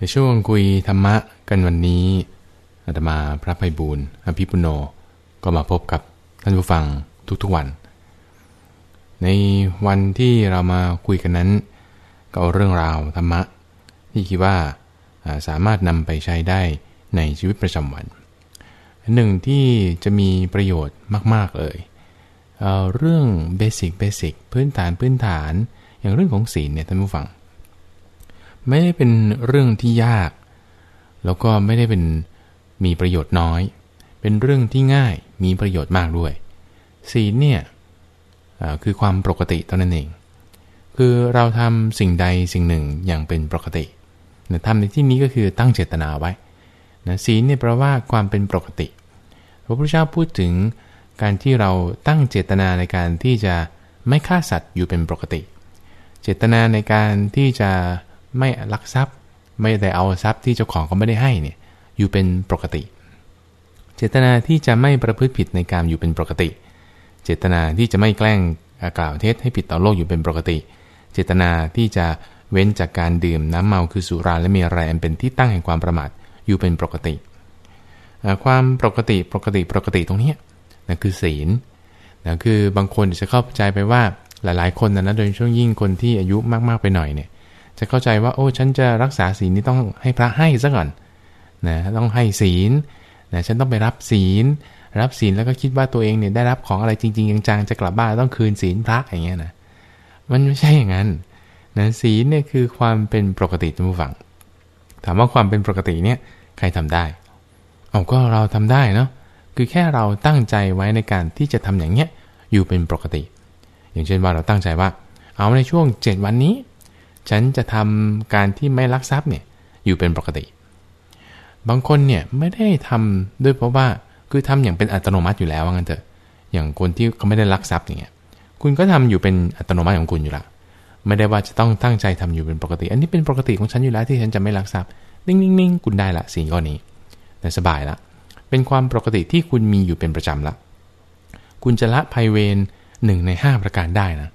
ในช่วงคุยธรรมะกันวันนี้อาตมาพระไพบูลอภิปุโนก็มาพบกับท่านผู้ฟังทุกๆวัน ในวันที่เรามาคุยกันนั้น ก็เอาเรื่องราวธรรมะ ที่คิดว่าสามารถนำไปใช้ได้ในชีวิตประจำวันหนึ่งที่จะมีประโยชน์มาก ๆ เลยเเรื่องเบสิกเบสิกพื้นฐานพื้นฐาน อย่างเรื่องของศีลเนี่ยท่านผู้ฟัง ไม่ได้เป็นเรื่องที่ยาก แล้วก็ไม่ได้เป็นมีประโยชน์น้อย เป็นเรื่องที่ง่ายมีประโยชน์มากด้วย ศีลเนี่ยคือความปกติเท่านั้นเอง คือเราทำสิ่งใดสิ่งหนึ่งอย่างเป็นปกติทำในที่นี้ก็คือตั้งเจตนาไว้นะศีลเนี่ยแปลว่าความเป็นปกติ พระพุทธเจ้าพูดถึงการที่เราตั้งเจตนาในการที่จะไม่ฆ่าสัตว์อยู่เป็นปกติ เจตนาในการที่จะ ไม่ลักทรัพย์ ไม่ได้เอาทรัพย์ที่เจ้าของเขาไม่ได้ให้เนี่ยอยู่เป็นปกติ เจตนาที่จะไม่ประพฤติผิดในการอยู่เป็นปกติ เจตนาที่จะไม่แกล้งกล่าวเท็จให้ผิดต่อโลกอยู่เป็นปกติ เจตนาที่จะเว้นจากการดื่มน้ำเมาคือสุราและเมรัยอันเป็นที่ตั้งแห่งความประมาทอยู่เป็นปกติ ความปกติปกติปกติตรงนี้นะคือศีลนะคือบางคนจะเข้าใจไปว่าหลายๆ คนนะโดยช่วงยิ่งคนที่อายุมากๆไปหน่อยเนี่ย จะเข้าใจว่า โอ้ฉันจะรักษาศีลนี่ต้องให้พระให้ซะก่อนนะต้องให้ศีลนะฉันต้องไปรับศีล รับศีลแล้วก็คิดว่าตัวเองเนี่ยได้รับของอะไรจริงๆจังๆจะกลับบ้านต้องคืนศีลพระอย่างเงี้ยนะมันไม่ใช่อย่างนั้นนะศีลเนี่ยคือความเป็นปกติท่านผู้ฟัง ถามว่าความเป็นปกติเนี่ยใครทำได้เอาก็เราทำได้เนาะคือแค่เราตั้งใจไว้ในการที่จะทำอย่างเงี้ยอยู่เป็นปกติ อย่างเช่นว่าเราตั้งใจว่า เอาในช่วง 7 วันนี้ ฉันจะทำการที่ไม่ลักทรัพย์เนี่ยอยู่เป็นปกติ บางคนเนี่ยไม่ได้ทำด้วยเพราะว่าคือทำอย่างเป็นอัตโนมัติอยู่แล้วว่างั้นเถอะ อย่างคนที่เขาไม่ได้ลักทรัพย์อย่างเงี้ยคุณก็ทำอยู่เป็นอัตโนมัติของคุณอยู่ละไม่ได้ว่าจะต้องตั้งใจทำอยู่เป็นปกติ อันนี้เป็นปกติของฉันอยู่แล้วที่ฉันจะไม่ลักทรัพย์นิ่งๆคุณได้ละสิ่งก้อนนี้แต่สบายละเป็นความปกติที่คุณมีอยู่เป็นประจำละ คุณจะละภัยเวรหนึ่งในห้าประการได้นะ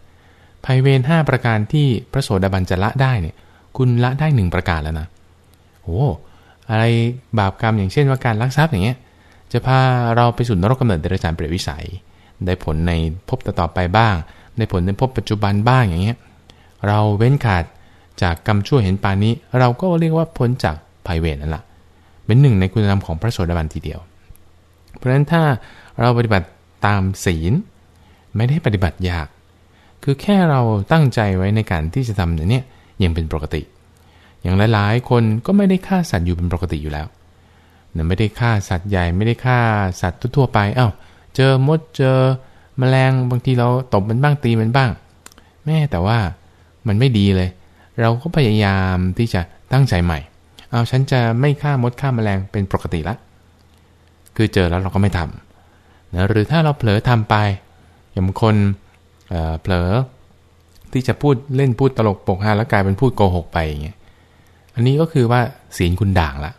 ภัยเวรห้าประการที่พระโสดาบันจะละได้เนี่ย คุณละได้หนึ่งประการแล้วนะโอ้อะไรบาปกรรมอย่างเช่นว่าการลักทรัพย์อย่างเงี้ย จะพาเราไปสู่นรกกำเนิดเดรัจฉานเปรตวิสัย ได้ผลในภพต่อไปบ้าง ได้ผลในภพปัจจุบันบ้างอย่างเงี้ย เราเว้นขาดจากกรรมชั่วเห็นปานนี้ เราก็เรียกว่าพ้นจากภัยเวรนั่นแหละเป็นหนึ่งในคุณธรรมของพระโสดาบันทีเดียว เพราะฉะนั้นถ้าเราปฏิบัติตามศีล ไม่ได้ปฏิบัติยาก คือแค่เราตั้งใจไว้ในการที่จะทำเนี่ยยังเป็นปกติ อย่างหลายๆ คนก็ไม่ได้ฆ่าสัตว์อยู่เป็นปกติอยู่แล้วเนี่ยไม่ได้ฆ่าสัตว์ใหญ่ไม่ได้ฆ่าสัตว์ทั่วไปเอา้าเจอมดเจอมแมลงบางทีเราตบมันบ้างตีมันบ้าง แม่แต่ว่ามันไม่ดีเลย เราก็พยายามที่จะตั้งใจใหม่ เอาฉันจะไม่ฆ่ามดฆ่าแมลงเป็นปกติละคือเจอแล้วเราก็ไม่ทำนะหรือถ้าเราเผลอทำไปอย่างคน เผลอที่จะพูดเล่นพูดตลกปกฮาแล้วกลายเป็นพูดโกหกไปอย่างเงี้ย อันนี้ก็คือว่าศีลคุณด่างละ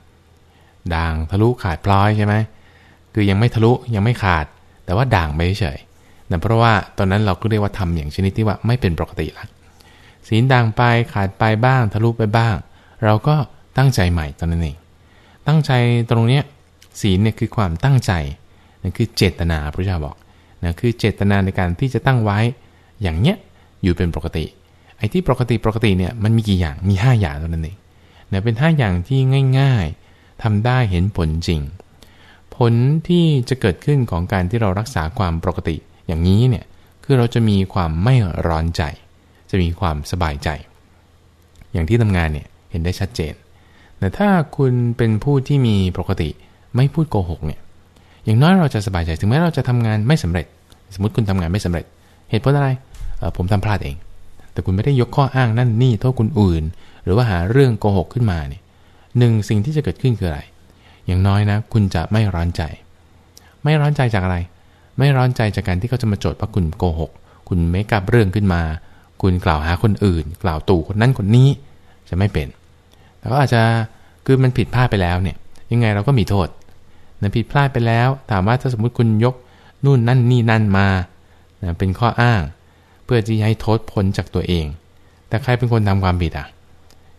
ด่างทะลุขาดพลอยใช่ไหมคือยังไม่ทะลุยังไม่ขาด แต่ว่าด่างไปเฉยแต่เพราะว่าตอนนั้นเราก็เรียกว่าทำอย่างชนิดที่ว่าไม่เป็นปกติละศีลด่างไปขาดไปบ้าง ทะลุไปบ้าง เราก็ตั้งใจใหม่ตอนนั้นเอง ตั้งใจตรงเนี้ยศีลเนี่ยคือความตั้งใจนั่นคือเจตนาพระเจ้าบอกนะคือเจตนาในการที่จะตั้งไว้ อย่างเนี้ยอยู่เป็นปกติ ไอ้ที่ปกติปกติเนี่ยมันมีกี่อย่างมี 5 อย่างเท่านั้นเองเนี่ยเป็น 5 อย่างที่ง่าย ๆทำได้เห็นผลจริง ผลที่จะเกิดขึ้นของการที่เรารักษาความปกติอย่างนี้เนี่ยคือเราจะมีความไม่ร้อนใจ จะมีความสบายใจ อย่างที่ทำงานเนี่ยเห็นได้ชัดเจน แต่ถ้าคุณเป็นผู้ที่มีปกติไม่พูดโกหกเนี่ยอย่างน้อยเราจะสบายใจ ถึงแม้เราจะทำงานไม่สำเร็จ สมมติคุณทำงานไม่สำเร็จ เหตุผลอะไรผมทำพลาดเอง แต่คุณไม่ได้ยกข้ออ้างนั่นนี่โทษคนอื่น หรือว่าหาเรื่องโกหกขึ้นมาเนี่ยหนึ่งสิ่งที่จะเกิดขึ้นคืออะไร อย่างน้อยนะ คุณจะไม่ร้อนใจ ไม่ร้อนใจจากอะไร ไม่ร้อนใจจากการที่เขาจะมาโจทย์ว่าคุณโกหก คุณไม่กลับเรื่องขึ้นมา คุณกล่าวหาคนอื่น กล่าวตู่คนนั้นคนนี้จะไม่เป็น แต่ก็อาจจะคือมันผิดพลาดไปแล้วเนี่ย ยังไงเราก็มีโทษนะผิดพลาดไปแล้ว ถามว่าถ้าสมมุติคุณยกนู่นนั่นนี่นั่นมา นะเป็นข้ออ้าง เพื่อที่ให้โทษพ้นจากตัวเอง แต่ใครเป็นคนทำความผิดอะ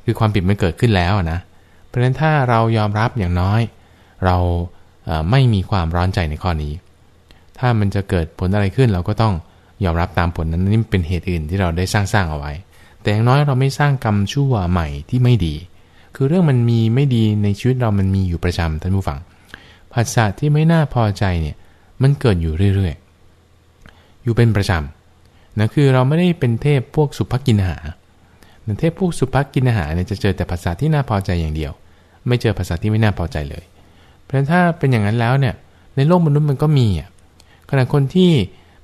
คือความผิดมันเกิดขึ้นแล้วนะ เพราะฉะนั้นถ้าเรายอมรับอย่างน้อย เราไม่มีความร้อนใจในข้อนี้ ถ้ามันจะเกิดผลอะไรขึ้นเราก็ต้องยอมรับตามผลนั้นนี่เป็นเหตุอื่นที่เราได้สร้างสร้างเอาไว้ แต่อย่างน้อยเราไม่สร้างกรรมชั่วใหม่ที่ไม่ดี คือเรื่องมันมีไม่ดีในชีวิตเรามันมีอยู่ประจำท่านผู้ฟังภาษาที่ไม่น่าพอใจเนี่ยมันเกิดอยู่เรื่อยๆ อยู่เป็นประจำนะคือเราไม่ได้เป็นเทพพวกสุภกินหาเทพพวกสุภกินหาเนี่ยจะเจอแต่ภาษาที่น่าพอใจอย่างเดียว ไม่เจอภาษาที่ไม่น่าพอใจเลย เพราะฉะนั้นถ้าเป็นอย่างนั้นแล้วเนี่ยในโลกมนุษย์มันก็มีอะขณะคนที่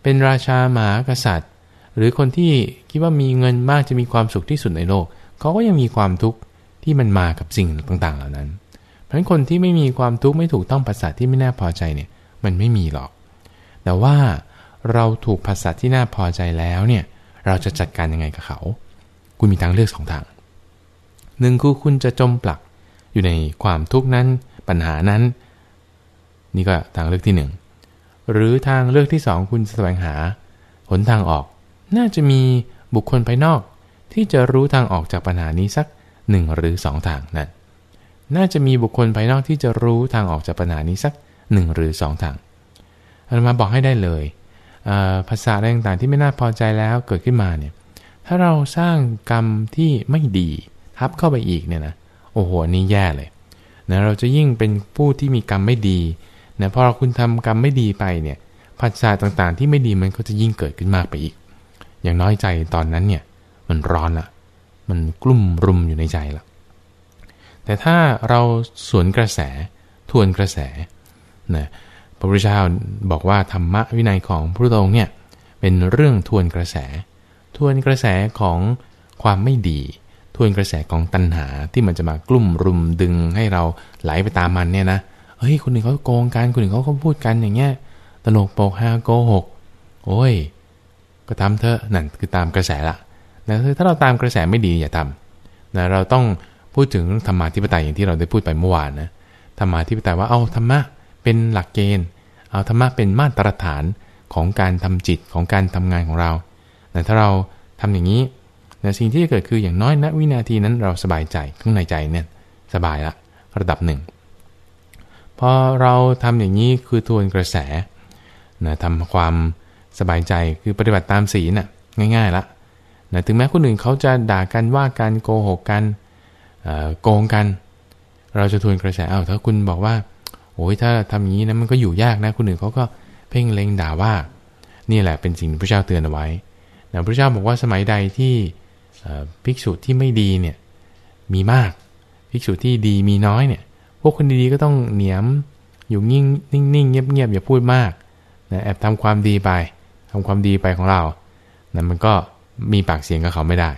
เป็นราชาหมากษัตริย์ หรือคนที่คิดว่ามีเงินมากจะมีความสุขที่สุดในโลกเขาก็ยังมีความทุกข์ที่มันมากับสิ่งต่างๆ เหล่านั้น เพราะฉะนั้นคนที่ไม่มีความทุกข์ไม่ถูกต้องภาษาที่ไม่น่าพอใจเนี่ยมันไม่มีหรอก แต่ว่า เราถูกภาษาที่น่าพอใจแล้วเนี่ย เราจะจัดการยังไงกับเขา คุณมีทางเลือกสองทางหนึ่งคือคุณจะจมปลักอยู่ในความทุกข์นั้นปัญหานั้น นี่ก็ทางเลือกที่หนึ่งหรือทางเลือกที่สองคุณแสวงหา หนทางออก น่าจะมีบุคคลภายนอก ที่จะรู้ทางออกจากปัญหานี้สักหนึ่งหรือสองทางนั่นน่าจะมีบุคคลภายนอกที่จะรู้ทางออกจากปัญหานี้สักหนึ่งหรือสองทางอามาบอกให้ได้เลย ภาษาอะไรต่างๆที่ไม่น่าพอใจแล้วเกิดขึ้นมาเนี่ย ถ้าเราสร้างกรรมที่ไม่ดีทับเข้าไปอีกเนี่ยนะโอ้โหนี่แย่เลยนะเราจะยิ่งเป็นผู้ที่มีกรรมไม่ดีนะพอคุณทำกรรมไม่ดีไปเนี่ยภาษาต่างๆ ที่ไม่ดีมันก็จะยิ่งเกิดขึ้นมากไปอีก อย่างน้อยใจตอนนั้นเนี่ยมันร้อนละมันกลุ่มรุมอยู่ในใจละแต่ถ้าเราสวนกระแสทวนกระแสนะ พระพุทธเจ้าบอกว่าธรรมะวินัยของพระพุทธองค์เนี่ยเป็นเรื่องทวนกระแส ทวนกระแสของความไม่ดี ทวนกระแสของตัณหาที่มันจะมากลุ่มรุมดึงให้เราไหลไปตามมันเนี่ยนะเฮ้ยคนหนึ่งเขาโกงกันคนหนึ่งเขาก็พูดกันอย่างเงี้ยตลกโปกฮาโกหกโอ้ย ก็ทำเถอะนั่นคือตามกระแสละนะถ้าเราตามกระแสไม่ดีอย่าทำนะเราต้องพูดถึงธรรมาธิปไตยอย่างที่เราได้พูดไปเมื่อวานนะธรรมาธิปไตยว่าเอาธรรมะ เป็นหลักเกณฑ์ เอาธรรมะเป็นมาตรฐานของการทำจิตของการทำงานของเราแต่ถ้าเราทำอย่างนี้นะสิ่งที่จะเกิดคืออย่างน้อยณวินาทีนั้นเราสบายใจข้างในใจเนี่ยสบายละระดับหนึ่งพอเราทำอย่างนี้คือทวนกระแสนะทำความสบายใจคือปฏิบัติตามศีลน่ะง่ายๆละนะถึงแม้คนอื่นเขาจะด่ากันว่ากันโกหกกันโกงกัน เราจะทวนกระแสเอาถ้าคุณบอกว่า โอ้ยถ้าทำอย่างนี้นะมันก็อยู่ยากนะคนอื่นเขาก็เพ่งเล็งด่าว่า นี่แหละเป็นสิ่งที่พระเจ้าเตือนเอาไว้นะพระเจ้าบอกว่าสมัยใดที่ภิกษุที่ไม่ดีเนี่ยมีมาก ภิกษุที่ดีมีน้อยเนี่ยพวกคนดีๆก็ต้องเหนียมอยู่นิ่งนิ่งเงียบๆอย่าพูดมากนะแอบทำความดีไปทำความดีไปของเรานะมันก็มีปากเสียงกับเขาไม่ได้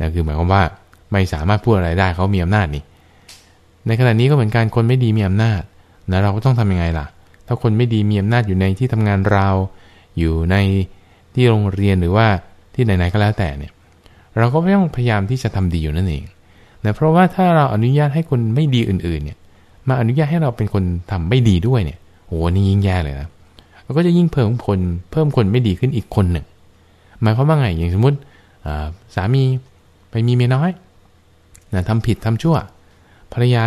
นะคือหมายความว่าไม่สามารถพูดอะไรได้เขามีอำนาจนี่ในขณะนี้ก็เหมือนกันคนไม่ดีมีอำนาจ นะเราก็ต้องทํำยังไงล่ะ ถ้าคนไม่ดีมีอำนาจอยู่ในที่ทำงานเรา อยู่ในที่โรงเรียนหรือว่าที่ไหนๆก็แล้วแต่เนี่ย เราก็ต้องพยายามที่จะทำดีอยู่นั่นเองนะเพราะว่าถ้าเราอนุญาตให้คนไม่ดีอื่นๆ เนี่ย มาอนุญาตให้เราเป็นคนทำไม่ดีด้วยเนี่ยโหนี่ยิ่งแย่เลยนะเราก็จะยิ่งเพิ่มคนเพิ่มคนไม่ดีขึ้นอีกคนหนึ่งหมายความว่าไงอย่างสมมติสามีไปมีเมียน้อยนะทำผิดทำชั่ว ภรรยา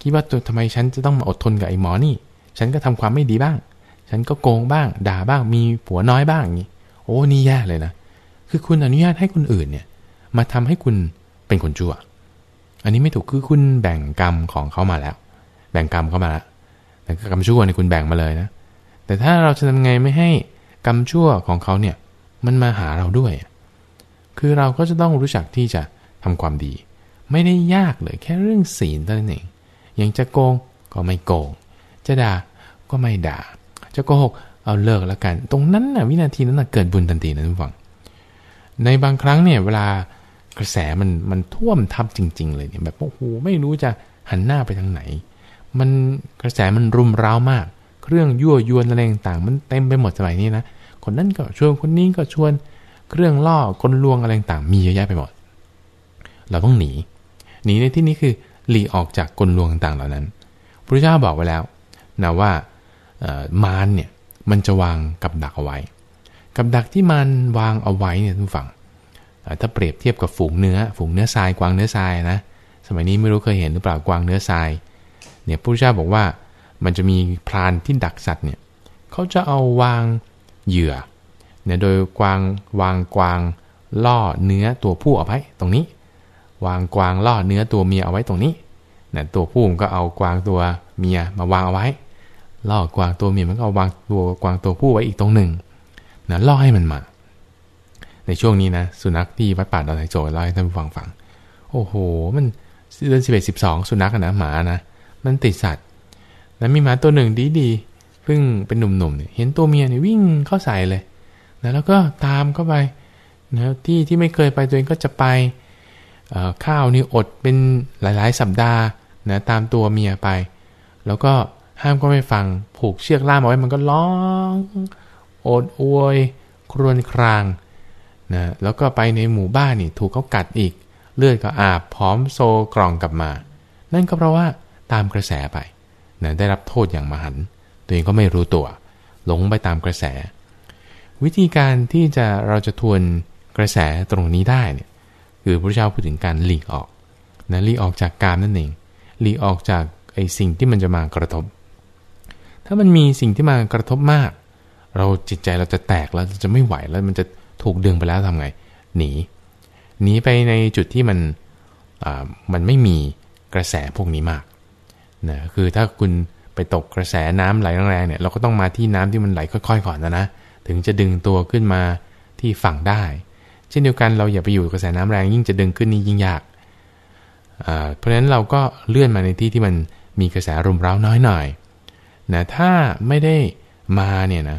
คิดว่าตัวทำไมฉันจะต้องมาอดทนกับไอ้หมอนี่ ฉันก็ทำความไม่ดีบ้าง ฉันก็โกงบ้าง ด่าบ้าง มีผัวน้อยบ้างอย่างนี้ โอ้ นี่แย่เลยนะ คือคุณอนุญาตให้คนอื่นเนี่ย มาทำให้คุณเป็นคนชั่ว อันนี้ไม่ถูกคือคุณแบ่งกรรมของเขามาแล้ว แบ่งกรรมเข้ามาแล้วแต่กรรมชั่วเนี่ยคุณแบ่งมาเลยนะ แต่ถ้าเราจะทำไงไม่ให้กรรมชั่วของเขาเนี่ย มันมาหาเราด้วย คือเราก็จะต้องรู้จักที่จะทำความดี ไม่ได้ยากเลยแค่เรื่องศีลเท่านั้นเอง ยังจะโกงก็ไม่โกง จะด่าก็ไม่ด่า จะโกหกเอาเลิกแล้วกัน ตรงนั้นนะวินาทีนั้นนะเกิดบุญทันทีนะทุกฝัง ในบางครั้งเนี่ยเวลากระแสมันมันท่วมทับจริง ๆ เลยเนี่ยแบบโอ้โหไม่รู้จะหันหน้าไปทางไหน มันกระแสมันรุมร้าวมาก เครื่องยั่วยวนอะไรต่างๆมันเต็มไปหมดสมัยนี้นะคนนั้นก็ชวนคนนี้ก็ชวนเครื่องล่อคนลวงอะไรต่างๆมีเยอะแยะไปหมด เราต้องหนี หนีในที่นี้คือ หลีออกจากกลลวงต่างๆเหล่านั้น พระเจ้าบอกไว้แล้วนะว่ามารเนี่ยมันจะวางกับดักเอาไว้ กับดักที่มันวางเอาไว้เนี่ยทุกฝั่งถ้าเปรียบเทียบกับฝูงเนื้อ ฝูงเนื้อทรายกวางเนื้อทรายนะ สมัยนี้ไม่รู้เคยเห็นหรือเปล่ากวางเนื้อทราย เนี่ยพระเจ้าบอกว่ามันจะมีพรานที่ดักสัตว์เนี่ยเขาจะเอาวางเหยื่อเนี่ยโดยกวางวางกวางล่อเนื้อตัวผู้เอาไว้ตรงนี้ วางกวางล่อเนื้อตัวเมียเอาไว้ตรงนี้นี่ยตัวผู้มันก็เอากวางตัวเมียมาวางเอาไว้ ล่อกวางตัวเมียมันก็เอาวางตัวกวางตัวผู้ไว้อีกตรงหนึ่งนะล่อให้มันมา ในช่วงนี้นะสุนัขที่วัดป่าดอนไหโจเล่าให้ท่านฟังฟัง โอ้โห มันเดือนสิบเอ็ดสิบสองสุนัขนะหมานะมันติดสัตว์แล้วมีหมาตัวหนึ่งดีดีเพิ่งเป็นหนุ่มๆเนี่ยเห็นตัวเมียเนี่ยวิ่งเข้าใส่เลยนะแล้วก็ตามเข้าไปนะที่ที่ไม่เคยไปตัวเองก็จะไป ข้าวนี่อดเป็นหลายๆ สัปดาห์นะตามตัวเมียไป แล้วก็ห้ามก็ไม่ฟังผูกเชือกล่ามเอาไว้มันก็ร้องโอดอวย ครวญครางนะแล้วก็ไปในหมู่บ้านนี่ถูกเขากัดอีก เลือดก็อาบพร้อมโซกล่องกลับมา นั่นก็เพราะว่าตามกระแสไปนะได้รับโทษอย่างมหันตัวเองก็ไม่รู้ตัว หลงไปตามกระแส วิธีการที่จะเราจะทวนกระแสตรงนี้ได้เนี่ย คือพระเจ้าพูดถึงการหลีกออกนะหลีกออกจากกามนั่นเองหลีกออกจากไอ้สิ่งที่มันจะมากระทบ ถ้ามันมีสิ่งที่มากระทบมาก เราจิตใจเราจะแตกแล้วจะไม่ไหวแล้วมันจะถูกดึงไปแล้วทำไง หนีหนีไปในจุดที่มันมันไม่มีกระแสพวกนี้มากนะคือถ้าคุณไปตกกระแสน้ำไหลแรงๆเนี่ยเราก็ต้องมาที่น้ำที่มันไหลค่อย ๆ ก่อนนะนะ ถึงจะดึงตัวขึ้นมาที่ฝั่งได้ เช่นเดียวกันเราอย่าไปอยู่กระแสน้ำแรงยิ่งจะดึงขึ้นนี่ยิ่งยากเพราะฉะนั้นเราก็เลื่อนมาในที่ที่มันมีกระแสรุมเร้าน้อยหน่อยนะถ้าไม่ได้มาเนี่ยนะ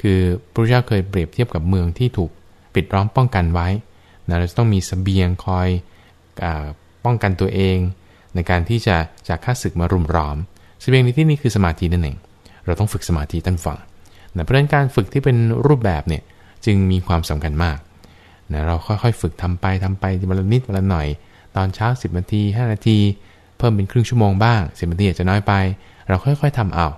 คือพระเจ้าเคยเปรียบเทียบกับเมืองที่ถูกปิดล้อมป้องกันไว้นะเราจะต้องมีสเสบียงคอยอป้องกันตัวเอง ในการที่จะจากข้าศึกมารุมร้อมสเสบียงในที่นี้คือสมาธินั่นเองเราต้องฝึกสมาธิตั้งฝังนะเพราะฉะนั้นการฝึกที่เป็นรูปแบบเนี่ยจึงมีความสำคัญมาก นะเราค่อยๆฝึกทำไปทำไปวันละนิดวันละหน่อย ตอนเช้า 10นาที5นาที เพิ่มเป็นครึ่งชั่วโมงบ้าง 10นาทีอาจจะน้อยไป เราค่อยๆทำเอา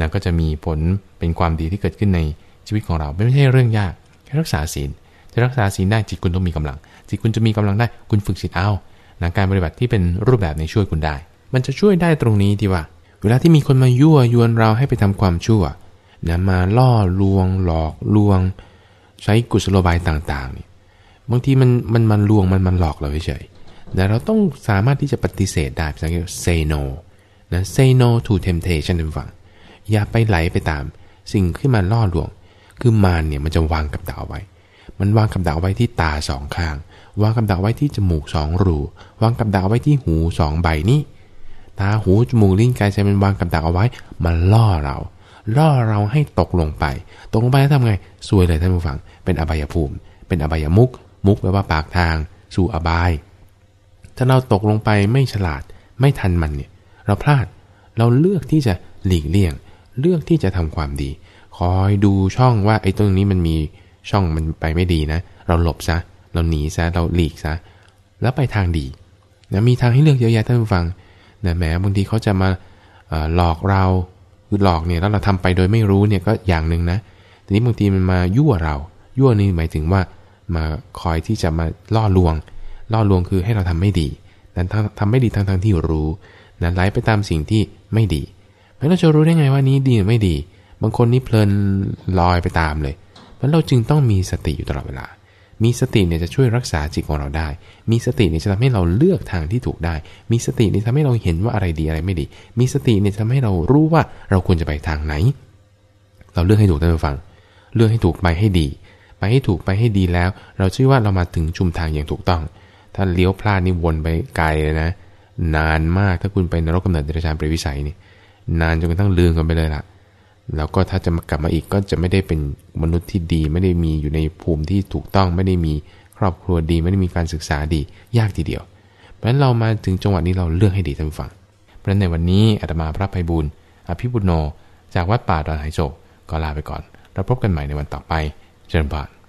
นะก็จะมีผลเป็นความดีที่เกิดขึ้นในชีวิตของเรา ไม่ใช่เรื่องยากแค่รักษาศีลจะรักษาศีลได้จิตคุณต้องมีกำลัง จิตคุณจะมีกำลังได้คุณฝึกจิตเอานะการปฏิบัติที่เป็นรูปแบบในช่วยคุณได้ มันจะช่วยได้ตรงนี้ที่ว่า เวลาที่มีคนมายั่วยวนเราให้ไปทำความชั่วนะมาล่อลวง หลอกลวง ใช้กุศโลบายต่างๆนี่ บางทีมันมันมันลวงมันมันหลอกเราเฉยแต่เราต้องสามารถที่จะปฏิเสธได้ภาษาอังกฤษ say no นะ say no to temptation ท่านฟัง อย่าไปไหลไปตามสิ่งที่มันล่อลวง คือมารเนี่ยมันจะวางกับดักไว้ มันวางกับดักไว้ที่ตาสองข้าง วางกับดักไว้ที่จมูกสองรู วางกับดักไว้ที่หูสองใบนี้ ตาหูจมูกลิ้นกายใจมันวางกับดักเอาไว้ มันล่อเรา ล่อเราให้ตกลงไป ตกลงไปแล้วทำไงซวยเลยท่านผู้ฟัง เป็นอบายภูมิ เป็นอบายมุก มุกแปลว่าปากทาง สู่อบาย ถ้าเราตกลงไปไม่ฉลาดไม่ทันมันเนี่ย เราพลาดเราเลือกที่จะหลีกเลี่ยง เลือกที่จะทำความดี คอยดูช่องว่าไอ้ตรงนี้มันมีช่องมันไปไม่ดีนะ เราหลบซะ เราหนีซะ เราหลีกซะ แล้วไปทางดีนะมีทางให้เลือกเยอะแยะท่านผู้ฟังนะแหมบางทีเขาจะมาหลอกเราคือหลอกเนี่ยแล้วเราทำไปโดยไม่รู้เนี่ยก็อย่างหนึ่งนะ ทีนี้บางทีมันมายั่วเรา ยั่วนี่หมายถึงว่า มาคอยที่จะมาล่อลวง ล่อลวงคือให้เราทำไม่ดี นั้นทำไม่ดีทั้งทั้งที่รู้ นั้นไหลไปตามสิ่งที่ไม่ดีเพราะเราจะรู้ได้ไงว่านี้ดีหรือไม่ดี บางคนนี่เพลินลอยไปตามเลยเพราะเราจึงต้องมีสติอยู่ตลอดเวลา มีสติเนี่ยจะช่วยรักษาจิตของเราได้ มีสติเนี่ยจะทำให้เราเลือกทางที่ถูกได้ มีสติเนี่ยทำให้เราเห็นว่าอะไรดีอะไรไม่ดี มีสติเนี่ยทำให้เรารู้ว่าเราควรจะไปทางไหน เราเลือกให้ถูกท่านผู้ฟัง เลือกให้ถูกไปให้ดี ไปให้ถูกไปให้ดีแล้ว เราชื่อว่าเรามาถึงชุมทางอย่างถูกต้อง ถ้าเลี้ยวพลาดนี่วนไปไกลเลยนะ นานมากถ้าคุณไปนรกกำเนิดเดรัจฉานเปรวิสัยนี่นานจนกระทั่งลืมกันไปเลยล่ะแล้วก็ถ้าจะมากลับมาอีกก็จะไม่ได้เป็นมนุษย์ที่ดี ไม่ได้มีอยู่ในภูมิที่ถูกต้อง ไม่ได้มีครอบครัวดี ไม่ได้มีการศึกษาดียากทีเดียว เพราะฉะนั้นเรามาถึงจังหวะนี้เราเลือกให้ดีท่านฟังเพราะฉะนั้นในวันนี้อาตมาพระภัยบุญอภิบุญโน จากวัดป่าดอนไหโศกก็ลาไปก่อน เราพบกันใหม่ในวันต่อไป เจริญพร